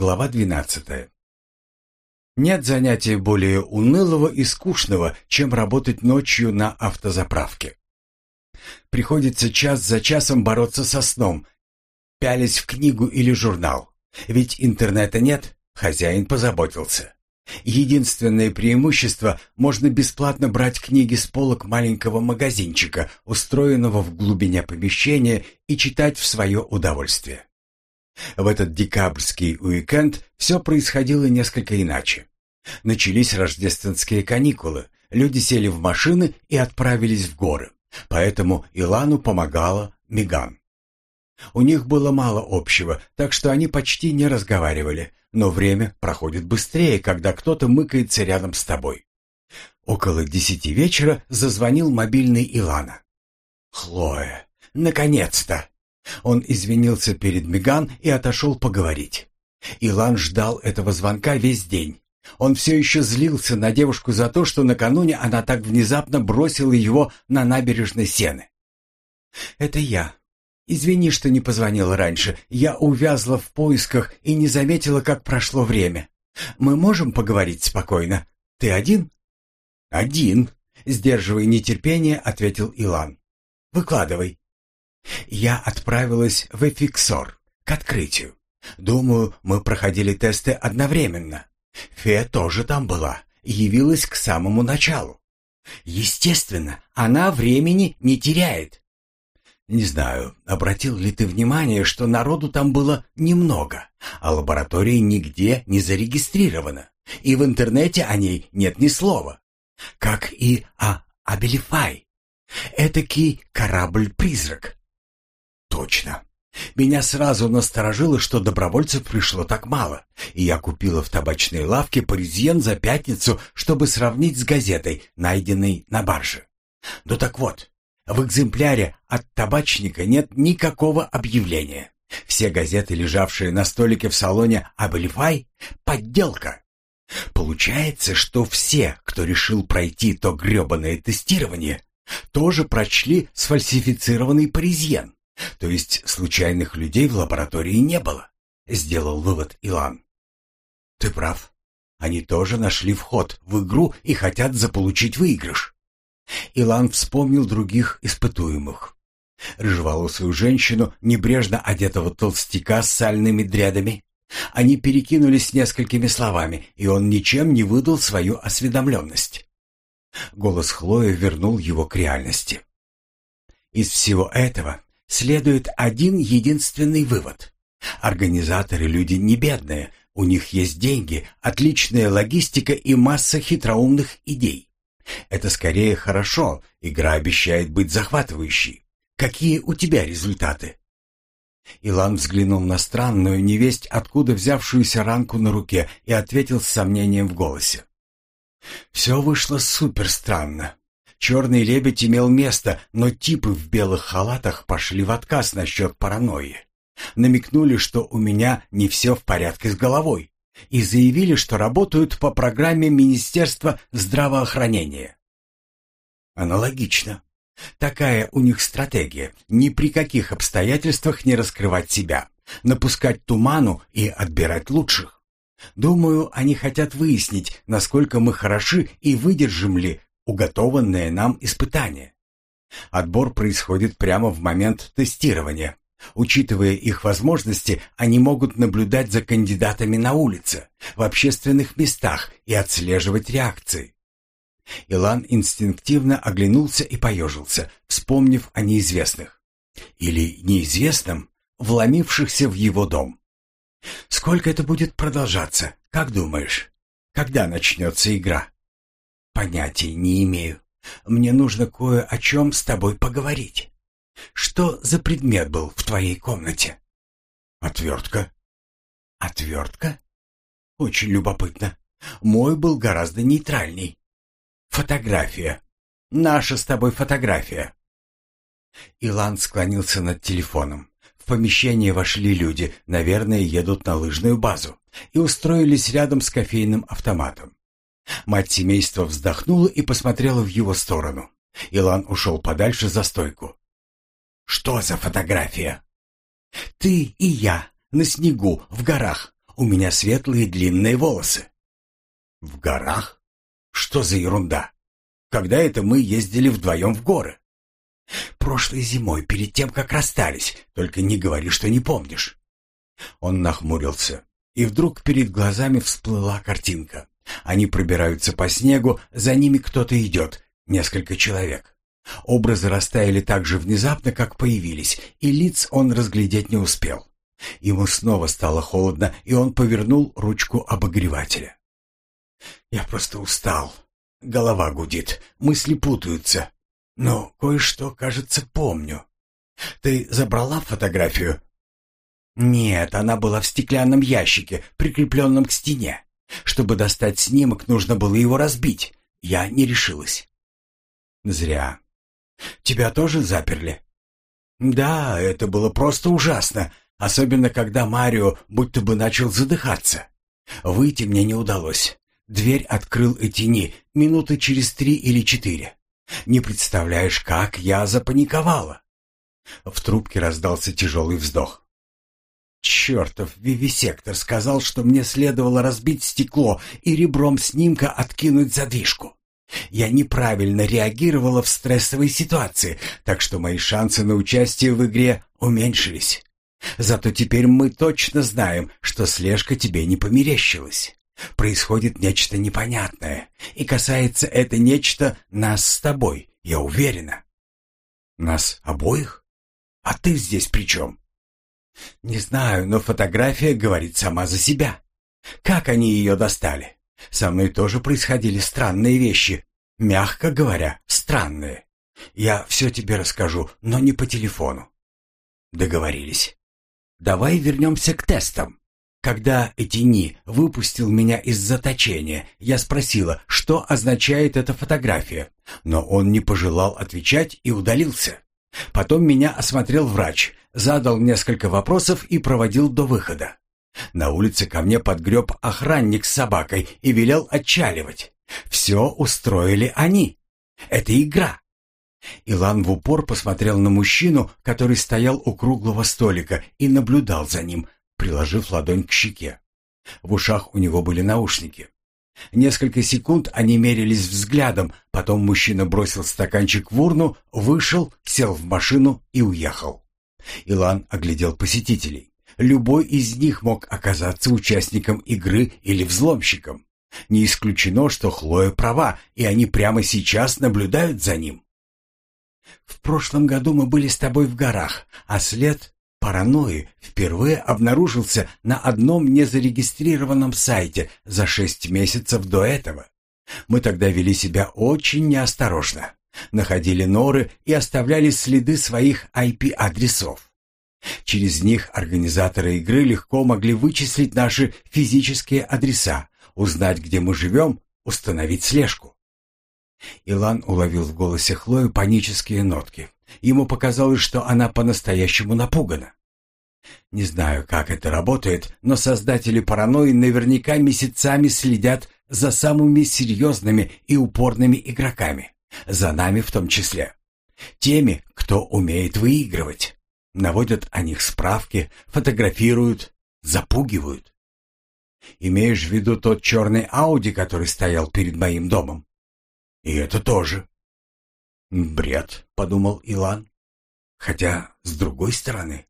Глава 12. Нет занятия более унылого и скучного, чем работать ночью на автозаправке. Приходится час за часом бороться со сном, пялись в книгу или журнал. Ведь интернета нет, хозяин позаботился. Единственное преимущество – можно бесплатно брать книги с полок маленького магазинчика, устроенного в глубине помещения, и читать в свое удовольствие. В этот декабрьский уикенд все происходило несколько иначе. Начались рождественские каникулы, люди сели в машины и отправились в горы, поэтому Илану помогала Миган. У них было мало общего, так что они почти не разговаривали, но время проходит быстрее, когда кто-то мыкается рядом с тобой. Около десяти вечера зазвонил мобильный Илана. «Хлоя, наконец-то!» Он извинился перед Меган и отошел поговорить. Илан ждал этого звонка весь день. Он все еще злился на девушку за то, что накануне она так внезапно бросила его на набережной Сены. «Это я. Извини, что не позвонила раньше. Я увязла в поисках и не заметила, как прошло время. Мы можем поговорить спокойно? Ты один?» «Один», — сдерживая нетерпение, ответил Илан. «Выкладывай». Я отправилась в Эфиксор к открытию. Думаю, мы проходили тесты одновременно. Фе тоже там была, явилась к самому началу. Естественно, она времени не теряет. Не знаю, обратил ли ты внимание, что народу там было немного, а лаборатория нигде не зарегистрирована, и в интернете о ней нет ни слова. Как и о Абелифай. Этакий корабль-призрак. Точно. Меня сразу насторожило, что добровольцев пришло так мало, и я купила в табачной лавке паризьен за пятницу, чтобы сравнить с газетой, найденной на барже. Ну так вот, в экземпляре от табачника нет никакого объявления. Все газеты, лежавшие на столике в салоне Абельфай, подделка. Получается, что все, кто решил пройти то гребаное тестирование, тоже прочли сфальсифицированный паризьен. То есть случайных людей в лаборатории не было, сделал вывод Илан. Ты прав. Они тоже нашли вход в игру и хотят заполучить выигрыш. Илан вспомнил других испытуемых. Рыжеволосую женщину, небрежно одетого толстяка с сальными дрядами. Они перекинулись несколькими словами, и он ничем не выдал свою осведомленность. Голос Хлои вернул его к реальности. Из всего этого следует один единственный вывод. Организаторы люди не бедные, у них есть деньги, отличная логистика и масса хитроумных идей. Это скорее хорошо, игра обещает быть захватывающей. Какие у тебя результаты? Илан взглянул на странную невесть, откуда взявшуюся ранку на руке, и ответил с сомнением в голосе. «Все вышло супер странно. Черный лебедь имел место, но типы в белых халатах пошли в отказ насчет паранойи. Намекнули, что у меня не все в порядке с головой, и заявили, что работают по программе Министерства здравоохранения. Аналогично. Такая у них стратегия – ни при каких обстоятельствах не раскрывать себя, напускать туману и отбирать лучших. Думаю, они хотят выяснить, насколько мы хороши и выдержим ли уготованное нам испытание. Отбор происходит прямо в момент тестирования. Учитывая их возможности, они могут наблюдать за кандидатами на улице, в общественных местах и отслеживать реакции. Илан инстинктивно оглянулся и поежился, вспомнив о неизвестных. Или неизвестном, вломившихся в его дом. «Сколько это будет продолжаться, как думаешь? Когда начнется игра?» Понятия не имею. Мне нужно кое о чем с тобой поговорить. Что за предмет был в твоей комнате? Отвертка. Отвертка? Очень любопытно. Мой был гораздо нейтральней. Фотография. Наша с тобой фотография. Илан склонился над телефоном. В помещение вошли люди, наверное, едут на лыжную базу, и устроились рядом с кофейным автоматом. Мать семейства вздохнула и посмотрела в его сторону. Илан ушел подальше за стойку. «Что за фотография?» «Ты и я, на снегу, в горах. у меня светлые длинные волосы. В горах? Что за ерунда? Когда это мы ездили вдвоем в горы? Прошлой зимой, перед тем, как расстались. Только не говори, что не помнишь. Он нахмурился, и вдруг перед глазами всплыла картинка. Они пробираются по снегу, за ними кто-то идет, несколько человек. Образы растаяли так же внезапно, как появились, и лиц он разглядеть не успел. Ему снова стало холодно, и он повернул ручку обогревателя. «Я просто устал. Голова гудит, мысли путаются. Но кое-что, кажется, помню. Ты забрала фотографию?» «Нет, она была в стеклянном ящике, прикрепленном к стене. Чтобы достать снимок, нужно было его разбить. Я не решилась». «Зря. Тебя тоже заперли?» «Да, это было просто ужасно, особенно когда Марио будто бы начал задыхаться. Выйти мне не удалось. Дверь открыл Этини минуты через три или четыре. Не представляешь, как я запаниковала!» В трубке раздался тяжелый вздох. Чертов вивисектор сказал, что мне следовало разбить стекло и ребром снимка откинуть задвижку. Я неправильно реагировала в стрессовой ситуации, так что мои шансы на участие в игре уменьшились. Зато теперь мы точно знаем, что слежка тебе не померещилась. Происходит нечто непонятное, и касается это нечто нас с тобой, я уверена. Нас обоих? А ты здесь при чем? Не знаю, но фотография говорит сама за себя. Как они ее достали? Со мной тоже происходили странные вещи. Мягко говоря, странные. Я все тебе расскажу, но не по телефону. Договорились. Давай вернемся к тестам. Когда Этини выпустил меня из заточения, я спросила, что означает эта фотография, но он не пожелал отвечать и удалился. Потом меня осмотрел врач, задал несколько вопросов и проводил до выхода. На улице ко мне подгреб охранник с собакой и велел отчаливать. Все устроили они. Это игра. Илан в упор посмотрел на мужчину, который стоял у круглого столика и наблюдал за ним, приложив ладонь к щеке. В ушах у него были наушники. Несколько секунд они мерились взглядом, потом мужчина бросил стаканчик в урну, вышел, сел в машину и уехал. Илан оглядел посетителей. Любой из них мог оказаться участником игры или взломщиком. Не исключено, что Хлоя права, и они прямо сейчас наблюдают за ним. «В прошлом году мы были с тобой в горах, а след паранойи впервые обнаружился на одном незарегистрированном сайте за шесть месяцев до этого. Мы тогда вели себя очень неосторожно, находили норы и оставляли следы своих IP-адресов. Через них организаторы игры легко могли вычислить наши физические адреса, узнать, где мы живем, установить слежку. Илан уловил в голосе Хлои панические нотки. Ему показалось, что она по-настоящему напугана. Не знаю, как это работает, но создатели паранойи наверняка месяцами следят за самыми серьезными и упорными игроками, за нами в том числе. Теми, кто умеет выигрывать. Наводят о них справки, фотографируют, запугивают. Имеешь в виду тот черный Ауди, который стоял перед моим домом? И это тоже. «Бред», — подумал Илан. «Хотя, с другой стороны...»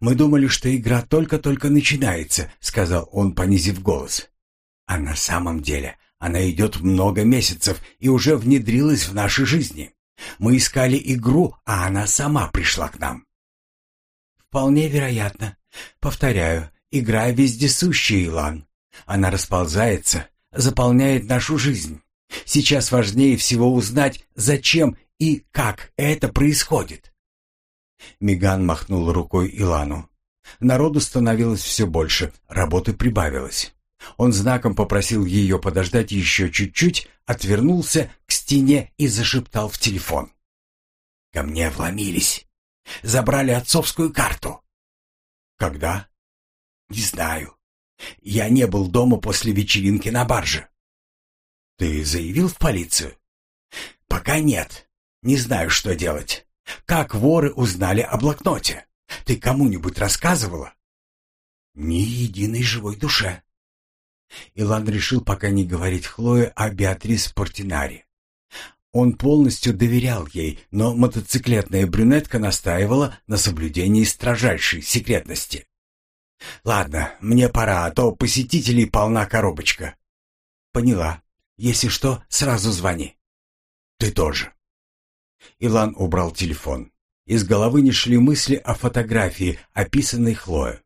«Мы думали, что игра только-только начинается», — сказал он, понизив голос. «А на самом деле она идет много месяцев и уже внедрилась в наши жизни. Мы искали игру, а она сама пришла к нам». «Вполне вероятно. Повторяю, игра вездесущая, Илан. Она расползается, заполняет нашу жизнь. Сейчас важнее всего узнать, зачем и как это происходит. Миган махнул рукой Илану. Народу становилось все больше, работы прибавилось. Он знаком попросил ее подождать еще чуть-чуть, отвернулся к стене и зашептал в телефон. «Ко мне вломились. Забрали отцовскую карту». «Когда?» «Не знаю. Я не был дома после вечеринки на барже. Ты заявил в полицию? Пока нет. Не знаю, что делать. Как воры узнали о блокноте? Ты кому-нибудь рассказывала? Ни единой живой душе. Илан решил пока не говорить Хлое о Беатрис Портинаре. Он полностью доверял ей, но мотоциклетная брюнетка настаивала на соблюдении строжайшей секретности. «Ладно, мне пора, а то посетителей полна коробочка». «Поняла. Если что, сразу звони». «Ты тоже». Илан убрал телефон. Из головы не шли мысли о фотографии, описанной Хлоей.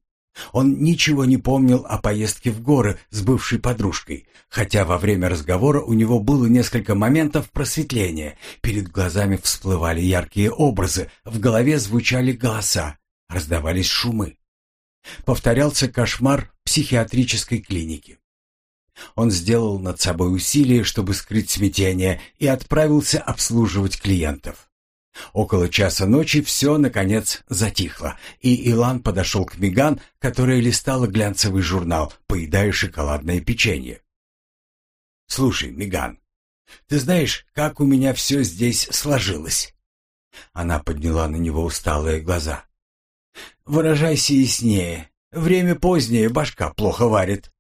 Он ничего не помнил о поездке в горы с бывшей подружкой, хотя во время разговора у него было несколько моментов просветления. Перед глазами всплывали яркие образы, в голове звучали голоса, раздавались шумы. Повторялся кошмар психиатрической клиники. Он сделал над собой усилие, чтобы скрыть смятение, и отправился обслуживать клиентов. Около часа ночи все, наконец, затихло, и Илан подошел к Миган, которая листала глянцевый журнал, поедая шоколадное печенье. «Слушай, Миган, ты знаешь, как у меня все здесь сложилось?» Она подняла на него усталые глаза. «Выражайся яснее. Время позднее, башка плохо варит».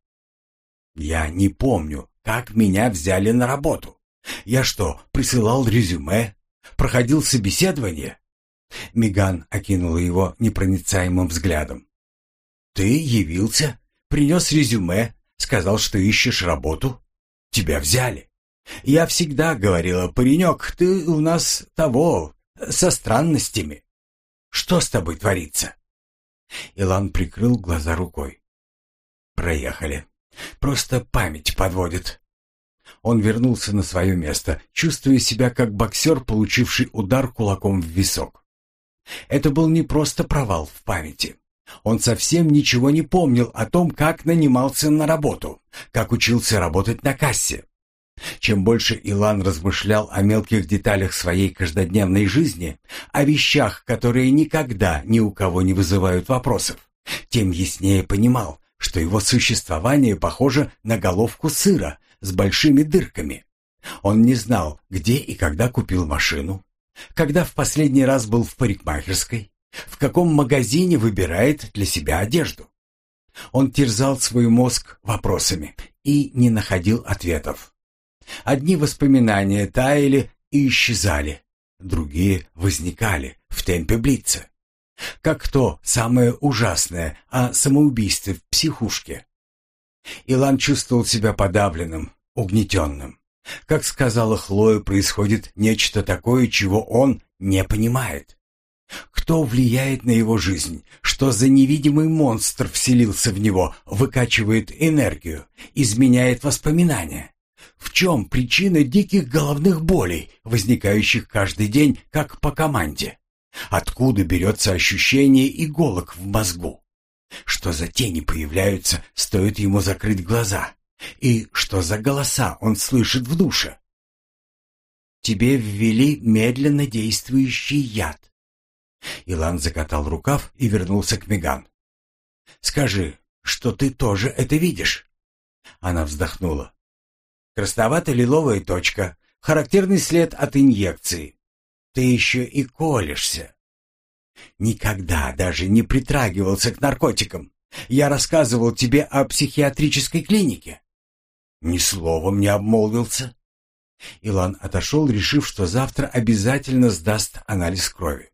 «Я не помню, как меня взяли на работу. Я что, присылал резюме, Проходил собеседование?» Миган окинула его непроницаемым взглядом. «Ты явился, принес резюме, сказал, что ищешь работу. Тебя взяли. Я всегда говорила, паренек, ты у нас того, со странностями. Что с тобой творится?» Илан прикрыл глаза рукой. «Проехали. Просто память подводит. Он вернулся на свое место, чувствуя себя как боксер, получивший удар кулаком в висок. Это был не просто провал в памяти. Он совсем ничего не помнил о том, как нанимался на работу, как учился работать на кассе. Чем больше Илан размышлял о мелких деталях своей каждодневной жизни, о вещах, которые никогда ни у кого не вызывают вопросов, тем яснее понимал, что его существование похоже на головку сыра, с большими дырками. Он не знал, где и когда купил машину, когда в последний раз был в парикмахерской, в каком магазине выбирает для себя одежду. Он терзал свой мозг вопросами и не находил ответов. Одни воспоминания таяли и исчезали, другие возникали в темпе блица. Как то самое ужасное о самоубийстве в психушке. Илан чувствовал себя подавленным, угнетенным. Как сказала Хлоя, происходит нечто такое, чего он не понимает. Кто влияет на его жизнь? Что за невидимый монстр вселился в него, выкачивает энергию, изменяет воспоминания? В чем причина диких головных болей, возникающих каждый день, как по команде? Откуда берется ощущение иголок в мозгу? Что за тени появляются, стоит ему закрыть глаза? И что за голоса он слышит в душе? Тебе ввели медленно действующий яд. Илан закатал рукав и вернулся к Меган. Скажи, что ты тоже это видишь? Она вздохнула. Красновато-лиловая точка, характерный след от инъекции. Ты еще и колешься. Никогда даже не притрагивался к наркотикам. Я рассказывал тебе о психиатрической клинике. Ни словом не обмолвился. Илан отошел, решив, что завтра обязательно сдаст анализ крови.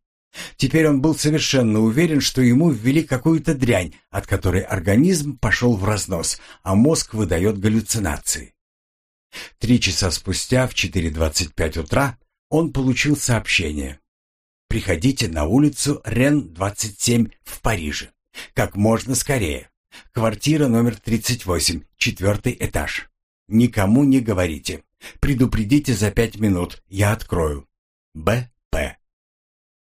Теперь он был совершенно уверен, что ему ввели какую-то дрянь, от которой организм пошел в разнос, а мозг выдает галлюцинации. Три часа спустя, в 4.25 утра, он получил сообщение. «Приходите на улицу Рен-27 в Париже. Как можно скорее. Квартира номер 38, четвертый этаж. Никому не говорите. Предупредите за пять минут, я открою. Б.